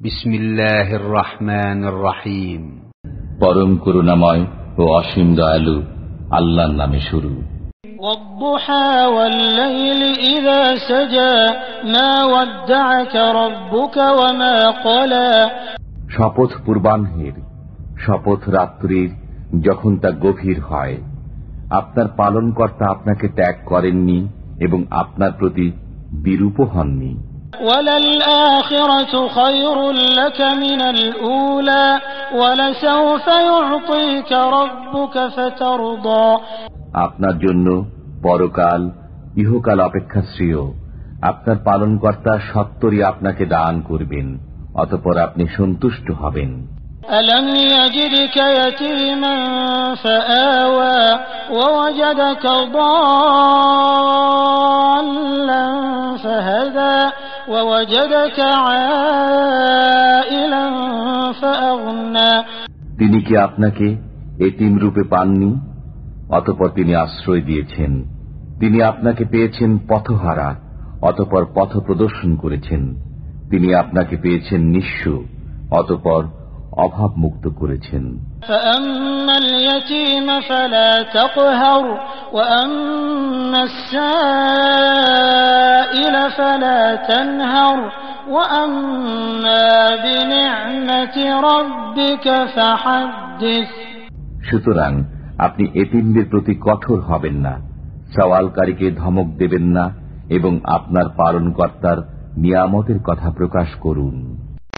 بسم الله الرحمن الرحيم পরম করুণাময় ও অসীম দয়ালু আল্লাহর নামে শুরু والضحى والليل إذا سجى ما ودعك ربك وما قلى শপথ পূর্বাহ্নের শপথ রাত্রির যখন তা গভীর হয় আপনার পালনকর্তা আপনাকে ত্যাগ করেননি এবং আপনার প্রতি বিরূপ হননি وللآخرة خير لك من الأولى ولسوف يعطيك ربك فترضى আপনার জন্য পরকাল ইহকাল অপেক্ষা শ্রেয় আপনার পালনকর্তা সত্তরই আপনাকে দান করবেন অতপর আপনি সন্তুষ্ট হবেন ألم يجدك يتيما فآوى ووجدك ضالا فهدى ووجدك عائلا فأغنى তিনি কি আপনাকে এতিম রূপে পাননি? অতপর তিনি আশ্রয় দিয়েছেন। তিনি আপনাকে পেয়েছেন পথহারা অতপর পথ প্রদর্শন করেছেন। তিনি আপনাকে পেয়েছেন নিঃস্ব অতপর অভাব মুক্ত করেছেন ফলা فلا تنهر وأما بنعمة ربك فحدث সুতরাং আপনি এতিমদের প্রতি কঠোর হবেন না সওয়ালকারীকে ধমক দেবেন না এবং আপনার পালনকর্তার নিয়ামতের কথা প্রকাশ করুন